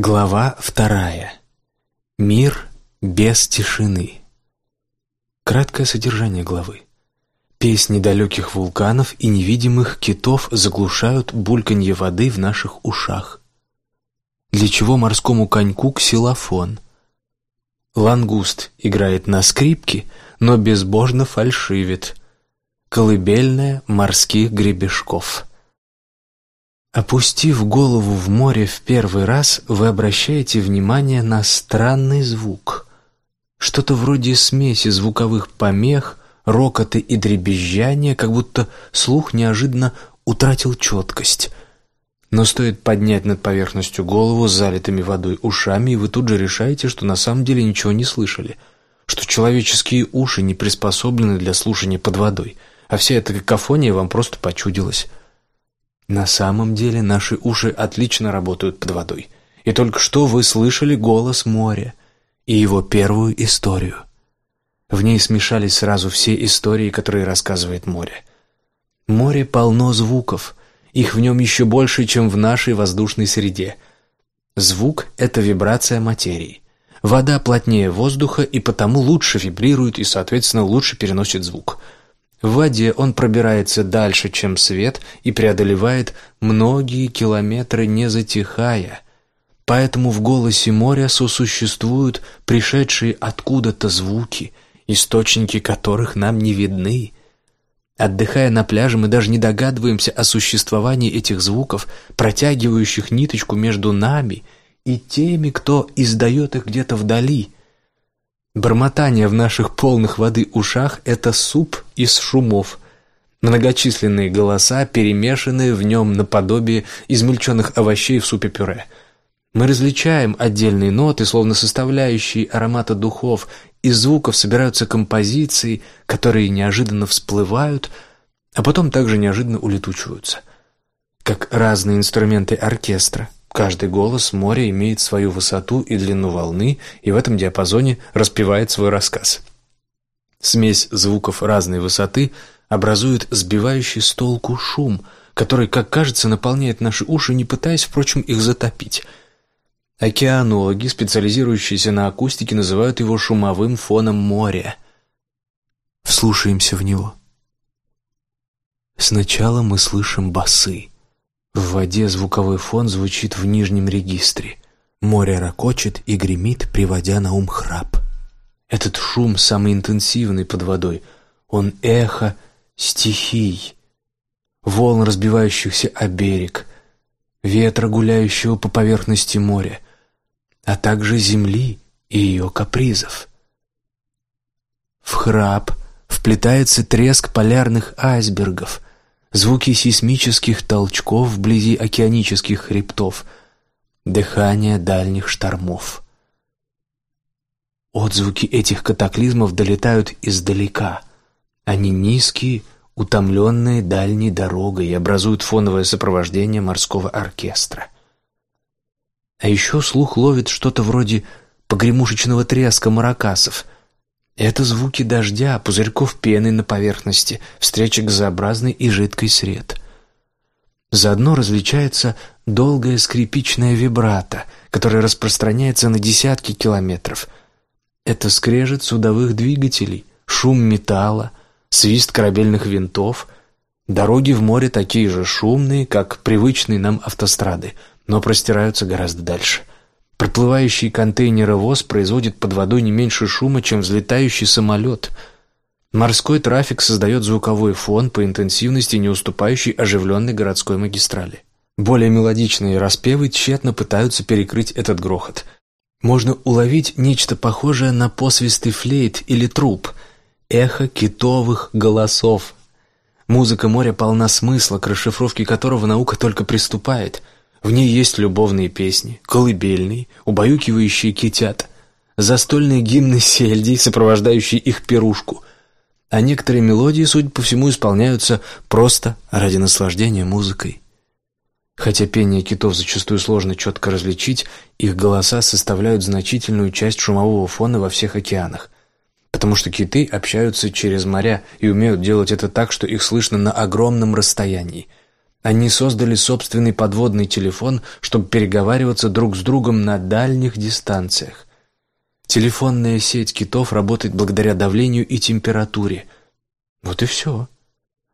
Глава вторая. Мир без тишины. Краткое содержание главы. Песни далеких вулканов и невидимых китов заглушают бульканье воды в наших ушах. Для чего морскому коньку ксилофон? Лангуст играет на скрипке, но безбожно фальшивит. Колыбельная морских гребешков. Опустив голову в море в первый раз, вы обращаете внимание на странный звук. Что-то вроде смеси звуковых помех, рокоты и дребезжания, как будто слух неожиданно утратил четкость. Но стоит поднять над поверхностью голову с залитыми водой ушами, и вы тут же решаете, что на самом деле ничего не слышали, что человеческие уши не приспособлены для слушания под водой, а вся эта какофония вам просто почудилась. На самом деле наши уши отлично работают под водой. И только что вы слышали голос моря и его первую историю. В ней смешались сразу все истории, которые рассказывает море. Море полно звуков, их в нем еще больше, чем в нашей воздушной среде. Звук — это вибрация материи. Вода плотнее воздуха и потому лучше вибрирует и, соответственно, лучше переносит звук — в воде он пробирается дальше, чем свет, и преодолевает многие километры, не затихая. Поэтому в голосе моря сосуществуют пришедшие откуда-то звуки, источники которых нам не видны. Отдыхая на пляже, мы даже не догадываемся о существовании этих звуков, протягивающих ниточку между нами и теми, кто издает их где-то вдали – Бормотание в наших полных воды ушах — это суп из шумов. Многочисленные голоса, перемешанные в нем наподобие измельченных овощей в супе-пюре. Мы различаем отдельные ноты, словно составляющие аромата духов, из звуков собираются композиции, которые неожиданно всплывают, а потом также неожиданно улетучиваются. Как разные инструменты оркестра — Каждый голос моря имеет свою высоту и длину волны, и в этом диапазоне распевает свой рассказ. Смесь звуков разной высоты образует сбивающий с толку шум, который, как кажется, наполняет наши уши, не пытаясь, впрочем, их затопить. Океанологи, специализирующиеся на акустике, называют его шумовым фоном моря. Вслушаемся в него. Сначала мы слышим басы. В воде звуковой фон звучит в нижнем регистре. Море ракочет и гремит, приводя на ум храп. Этот шум самый интенсивный под водой. Он эхо стихий, волн, разбивающихся о берег, ветра, гуляющего по поверхности моря, а также земли и ее капризов. В храп вплетается треск полярных айсбергов — звуки сейсмических толчков вблизи океанических хребтов, дыхание дальних штормов. Отзвуки этих катаклизмов долетают издалека. Они низкие, утомленные дальней дорогой и образуют фоновое сопровождение морского оркестра. А еще слух ловит что-то вроде погремушечного треска маракасов – это звуки дождя, пузырьков пены на поверхности, встречи газообразной и жидкой сред. Заодно различается долгая скрипичная вибрато, которая распространяется на десятки километров. Это скрежет судовых двигателей, шум металла, свист корабельных винтов. Дороги в море такие же шумные, как привычные нам автострады, но простираются гораздо дальше – Проплывающий контейнеровоз производит под водой не меньше шума, чем взлетающий самолет. Морской трафик создает звуковой фон по интенсивности, не уступающий оживленной городской магистрали. Более мелодичные распевы тщетно пытаются перекрыть этот грохот. Можно уловить нечто похожее на посвисты флейт или труб, эхо китовых голосов. Музыка моря полна смысла, к расшифровке которого наука только приступает – в ней есть любовные песни, колыбельные, убаюкивающие китят, застольные гимны сельдей, сопровождающие их пирушку. А некоторые мелодии, судя по всему, исполняются просто ради наслаждения музыкой. Хотя пение китов зачастую сложно четко различить, их голоса составляют значительную часть шумового фона во всех океанах, потому что киты общаются через моря и умеют делать это так, что их слышно на огромном расстоянии – Они создали собственный подводный телефон, чтобы переговариваться друг с другом на дальних дистанциях. Телефонная сеть китов работает благодаря давлению и температуре. Вот и все.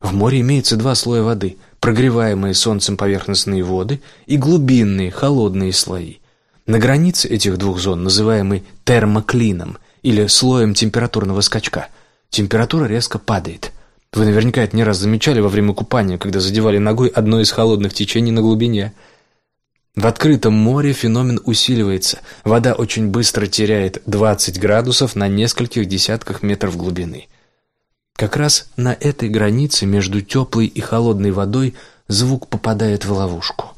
В море имеется два слоя воды – прогреваемые солнцем поверхностные воды и глубинные холодные слои. На границе этих двух зон, называемой термоклином или слоем температурного скачка, температура резко падает. Вы наверняка это не раз замечали во время купания, когда задевали ногой одно из холодных течений на глубине. В открытом море феномен усиливается. Вода очень быстро теряет 20 градусов на нескольких десятках метров глубины. Как раз на этой границе между теплой и холодной водой звук попадает в ловушку.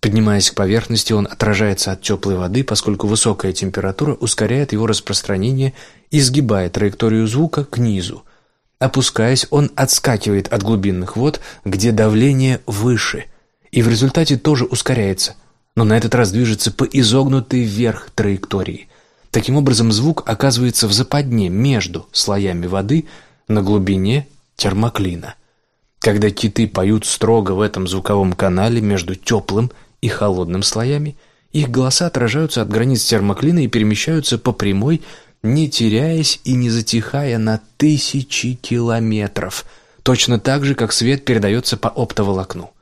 Поднимаясь к поверхности, он отражается от теплой воды, поскольку высокая температура ускоряет его распространение и сгибает траекторию звука к низу. Опускаясь, он отскакивает от глубинных вод, где давление выше, и в результате тоже ускоряется, но на этот раз движется по изогнутой вверх траектории. Таким образом, звук оказывается в западне между слоями воды на глубине термоклина. Когда киты поют строго в этом звуковом канале между теплым и холодным слоями, их голоса отражаются от границ термоклина и перемещаются по прямой не теряясь и не затихая на тысячи километров, точно так же, как свет передается по оптоволокну.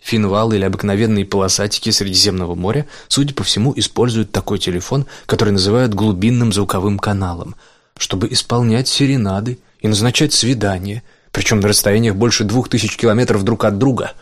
Финвал или обыкновенные полосатики Средиземного моря, судя по всему, используют такой телефон, который называют глубинным звуковым каналом, чтобы исполнять серенады и назначать свидания, причем на расстояниях больше двух тысяч километров друг от друга.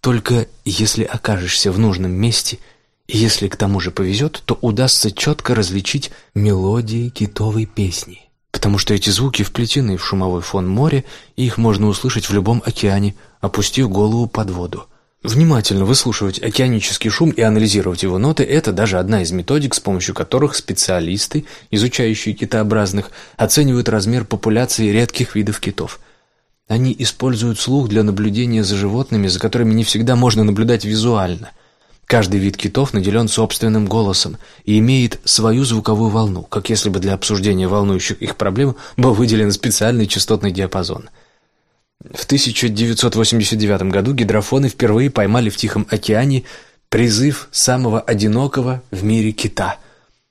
Только если окажешься в нужном месте – если к тому же повезет, то удастся четко различить мелодии китовой песни, потому что эти звуки вплетены в шумовой фон моря, и их можно услышать в любом океане, опустив голову под воду. Внимательно выслушивать океанический шум и анализировать его ноты – это даже одна из методик, с помощью которых специалисты, изучающие китообразных, оценивают размер популяции редких видов китов. Они используют слух для наблюдения за животными, за которыми не всегда можно наблюдать визуально – Каждый вид китов наделен собственным голосом и имеет свою звуковую волну, как если бы для обсуждения волнующих их проблем был выделен специальный частотный диапазон. В 1989 году гидрофоны впервые поймали в Тихом океане призыв самого одинокого в мире кита.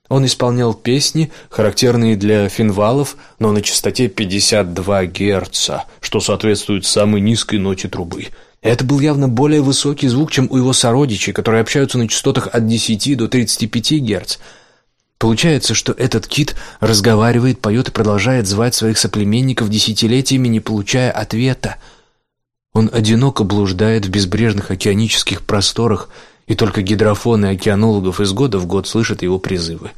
Он исполнял песни, характерные для финвалов, но на частоте 52 Гц, что соответствует самой низкой ноте трубы – это был явно более высокий звук, чем у его сородичей, которые общаются на частотах от 10 до 35 Гц. Получается, что этот кит разговаривает, поет и продолжает звать своих соплеменников десятилетиями, не получая ответа. Он одиноко блуждает в безбрежных океанических просторах, и только гидрофоны океанологов из года в год слышат его призывы.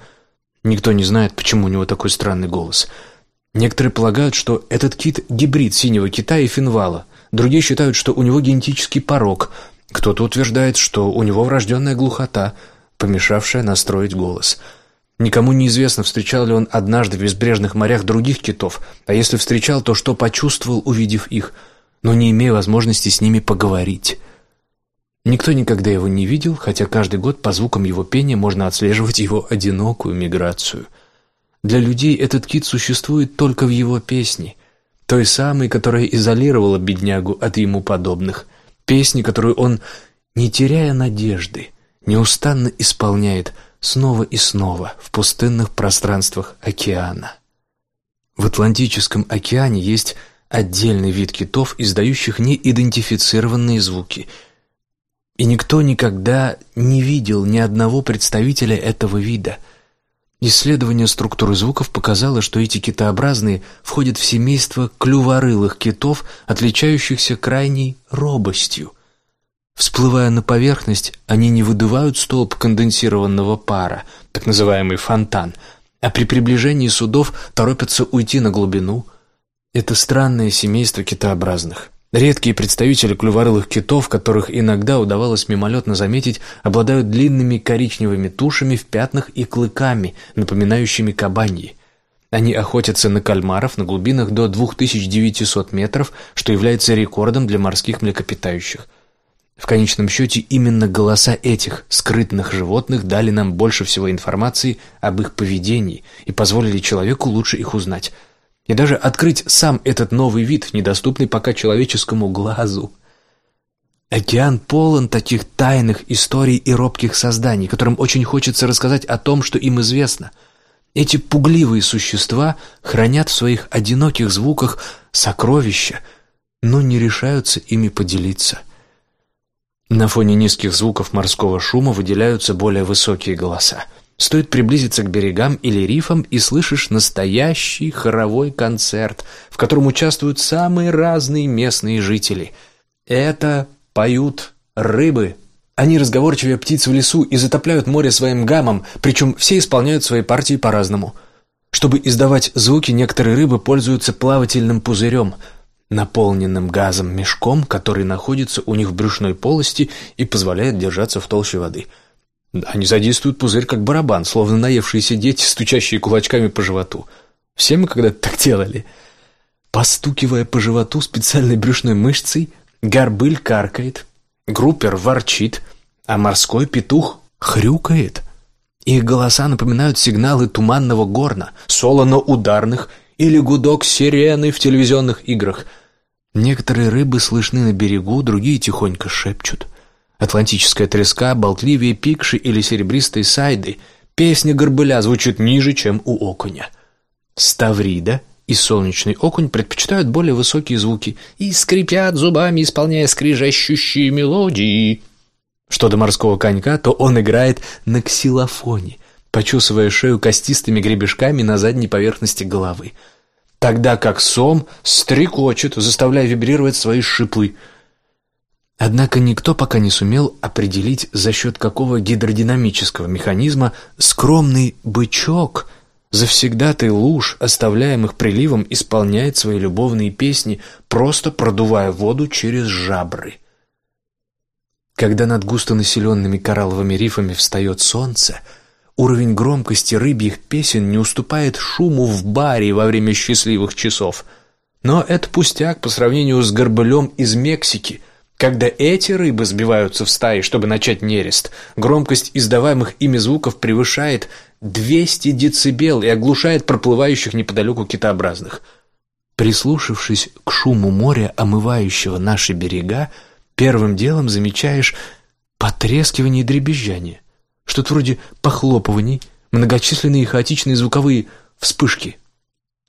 Никто не знает, почему у него такой странный голос. Некоторые полагают, что этот кит – гибрид синего кита и финвала – Другие считают, что у него генетический порог. Кто-то утверждает, что у него врожденная глухота, помешавшая настроить голос. Никому не известно, встречал ли он однажды в безбрежных морях других китов, а если встречал, то что почувствовал, увидев их, но не имея возможности с ними поговорить. Никто никогда его не видел, хотя каждый год по звукам его пения можно отслеживать его одинокую миграцию. Для людей этот кит существует только в его песне – той самой, которая изолировала беднягу от ему подобных, песни, которую он, не теряя надежды, неустанно исполняет снова и снова в пустынных пространствах океана. В Атлантическом океане есть отдельный вид китов, издающих неидентифицированные звуки. И никто никогда не видел ни одного представителя этого вида – Исследование структуры звуков показало, что эти китообразные входят в семейство клюворылых китов, отличающихся крайней робостью. Всплывая на поверхность, они не выдувают столб конденсированного пара, так называемый фонтан, а при приближении судов торопятся уйти на глубину. Это странное семейство китообразных. Редкие представители клюворылых китов, которых иногда удавалось мимолетно заметить, обладают длинными коричневыми тушами в пятнах и клыками, напоминающими кабаньи. Они охотятся на кальмаров на глубинах до 2900 метров, что является рекордом для морских млекопитающих. В конечном счете именно голоса этих скрытных животных дали нам больше всего информации об их поведении и позволили человеку лучше их узнать – и даже открыть сам этот новый вид, недоступный пока человеческому глазу. Океан полон таких тайных историй и робких созданий, которым очень хочется рассказать о том, что им известно. Эти пугливые существа хранят в своих одиноких звуках сокровища, но не решаются ими поделиться. На фоне низких звуков морского шума выделяются более высокие голоса. Стоит приблизиться к берегам или рифам, и слышишь настоящий хоровой концерт, в котором участвуют самые разные местные жители. Это поют рыбы. Они разговорчивее птиц в лесу и затопляют море своим гамом, причем все исполняют свои партии по-разному. Чтобы издавать звуки, некоторые рыбы пользуются плавательным пузырем, наполненным газом мешком, который находится у них в брюшной полости и позволяет держаться в толще воды. Они задействуют пузырь как барабан, словно наевшиеся дети, стучащие кулачками по животу. Все мы когда-то так делали. Постукивая по животу специальной брюшной мышцей, Горбыль каркает, группер ворчит, а морской петух хрюкает. Их голоса напоминают сигналы туманного горна, солоно-ударных или гудок сирены в телевизионных играх. Некоторые рыбы слышны на берегу, другие тихонько шепчут. Атлантическая треска болтливее пикши или серебристой сайды. Песня горбыля звучит ниже, чем у окуня. Ставрида — и солнечный окунь предпочитают более высокие звуки и скрипят зубами, исполняя скрижащущие мелодии. Что до морского конька, то он играет на ксилофоне, почесывая шею костистыми гребешками на задней поверхности головы, тогда как сом стрекочет, заставляя вибрировать свои шипы. Однако никто пока не сумел определить, за счет какого гидродинамического механизма скромный бычок – Завсегдатый луж, оставляемых приливом, исполняет свои любовные песни, просто продувая воду через жабры. Когда над густонаселенными коралловыми рифами встает солнце, уровень громкости рыбьих песен не уступает шуму в баре во время счастливых часов. Но это пустяк по сравнению с горбылем из Мексики – когда эти рыбы сбиваются в стаи, чтобы начать нерест, громкость издаваемых ими звуков превышает 200 децибел и оглушает проплывающих неподалеку китообразных. Прислушавшись к шуму моря, омывающего наши берега, первым делом замечаешь потрескивание и дребезжание, что-то вроде похлопываний, многочисленные хаотичные звуковые вспышки.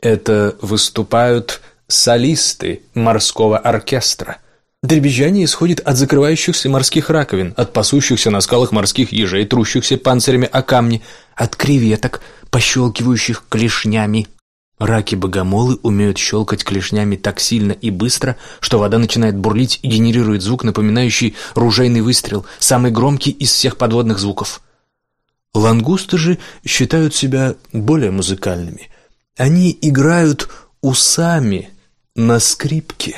Это выступают солисты морского оркестра – Дребезжание исходит от закрывающихся морских раковин, от пасущихся на скалах морских ежей, трущихся панцирями о камни, от креветок, пощелкивающих клешнями. Раки-богомолы умеют щелкать клешнями так сильно и быстро, что вода начинает бурлить и генерирует звук, напоминающий ружейный выстрел, самый громкий из всех подводных звуков. Лангусты же считают себя более музыкальными. Они играют усами на скрипке.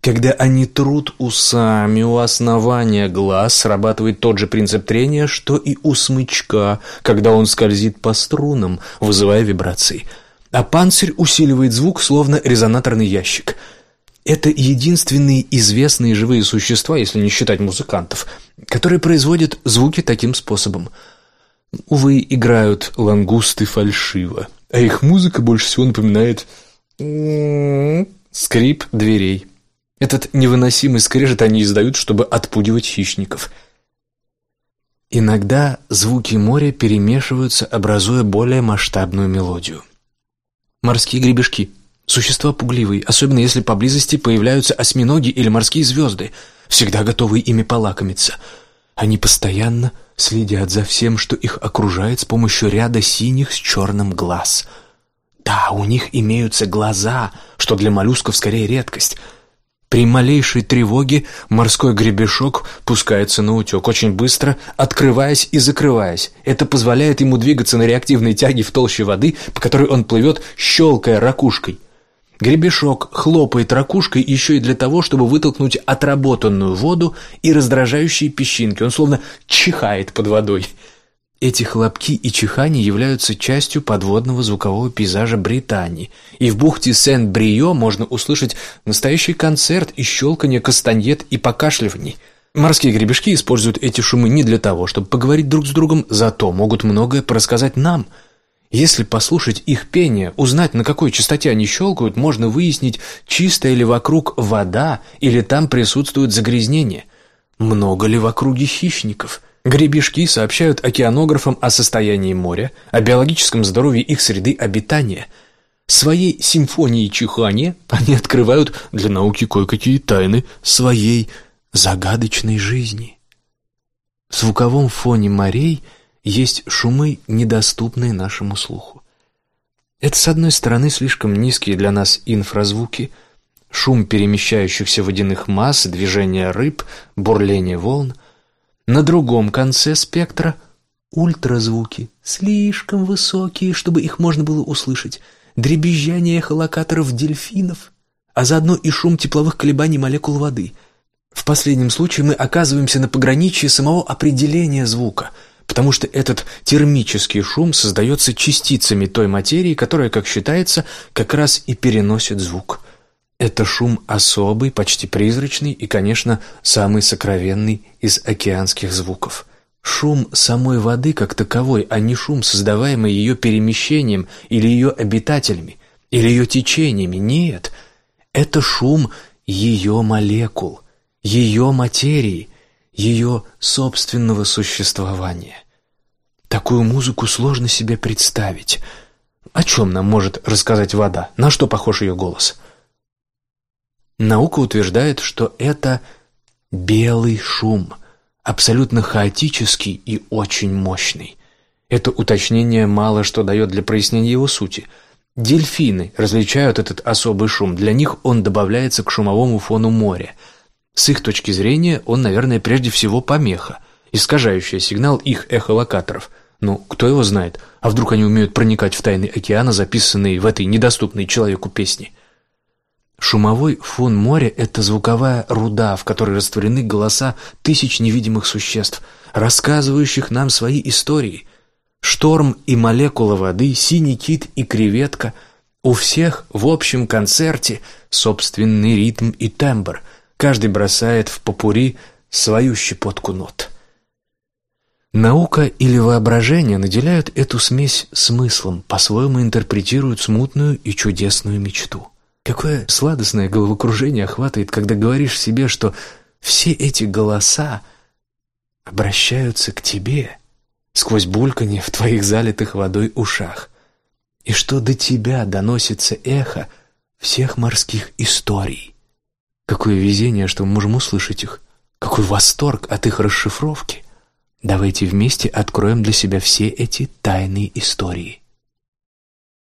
Когда они трут усами у основания глаз, срабатывает тот же принцип трения, что и у смычка, когда он скользит по струнам, вызывая вибрации. А панцирь усиливает звук, словно резонаторный ящик. Это единственные известные живые существа, если не считать музыкантов, которые производят звуки таким способом. Увы, играют лангусты фальшиво, а их музыка больше всего напоминает скрип дверей. Этот невыносимый скрежет они издают, чтобы отпугивать хищников. Иногда звуки моря перемешиваются, образуя более масштабную мелодию. Морские гребешки – существа пугливые, особенно если поблизости появляются осьминоги или морские звезды, всегда готовые ими полакомиться. Они постоянно следят за всем, что их окружает с помощью ряда синих с черным глаз. Да, у них имеются глаза, что для моллюсков скорее редкость – при малейшей тревоге морской гребешок пускается на утек, очень быстро открываясь и закрываясь. Это позволяет ему двигаться на реактивной тяге в толще воды, по которой он плывет, щелкая ракушкой. Гребешок хлопает ракушкой еще и для того, чтобы вытолкнуть отработанную воду и раздражающие песчинки. Он словно чихает под водой. Эти хлопки и чихания являются частью подводного звукового пейзажа Британии, и в бухте Сен-Брио можно услышать настоящий концерт и щелканье кастаньет и покашливаний. Морские гребешки используют эти шумы не для того, чтобы поговорить друг с другом, зато могут многое порассказать нам. Если послушать их пение, узнать, на какой частоте они щелкают, можно выяснить, чистая ли вокруг вода или там присутствует загрязнение – Много ли в округе хищников? Гребешки сообщают океанографам о состоянии моря, о биологическом здоровье их среды обитания. Своей симфонией чихания они открывают для науки кое-какие тайны своей загадочной жизни. В звуковом фоне морей есть шумы, недоступные нашему слуху. Это, с одной стороны, слишком низкие для нас инфразвуки, шум перемещающихся водяных масс, движение рыб, бурление волн. На другом конце спектра — ультразвуки, слишком высокие, чтобы их можно было услышать, дребезжание эхолокаторов дельфинов, а заодно и шум тепловых колебаний молекул воды. В последнем случае мы оказываемся на пограничье самого определения звука — потому что этот термический шум создается частицами той материи, которая, как считается, как раз и переносит звук. Это шум особый, почти призрачный и, конечно, самый сокровенный из океанских звуков. Шум самой воды как таковой, а не шум, создаваемый ее перемещением или ее обитателями, или ее течениями. Нет, это шум ее молекул, ее материи, ее собственного существования. Такую музыку сложно себе представить. О чем нам может рассказать вода? На что похож ее голос? Наука утверждает, что это белый шум, абсолютно хаотический и очень мощный. Это уточнение мало что дает для прояснения его сути. Дельфины различают этот особый шум, для них он добавляется к шумовому фону моря. С их точки зрения он, наверное, прежде всего помеха, искажающая сигнал их эхолокаторов. Ну, кто его знает? А вдруг они умеют проникать в тайны океана, записанные в этой недоступной человеку песне? Шумовой фон моря — это звуковая руда, в которой растворены голоса тысяч невидимых существ, рассказывающих нам свои истории. Шторм и молекула воды, синий кит и креветка — у всех в общем концерте собственный ритм и тембр. Каждый бросает в попури свою щепотку нот. Наука или воображение наделяют эту смесь смыслом, по-своему интерпретируют смутную и чудесную мечту. Какое сладостное головокружение охватывает, когда говоришь себе, что все эти голоса обращаются к тебе сквозь бульканье в твоих залитых водой ушах, и что до тебя доносится эхо всех морских историй. Какое везение, что мы можем услышать их, какой восторг от их расшифровки. Давайте вместе откроем для себя все эти тайные истории.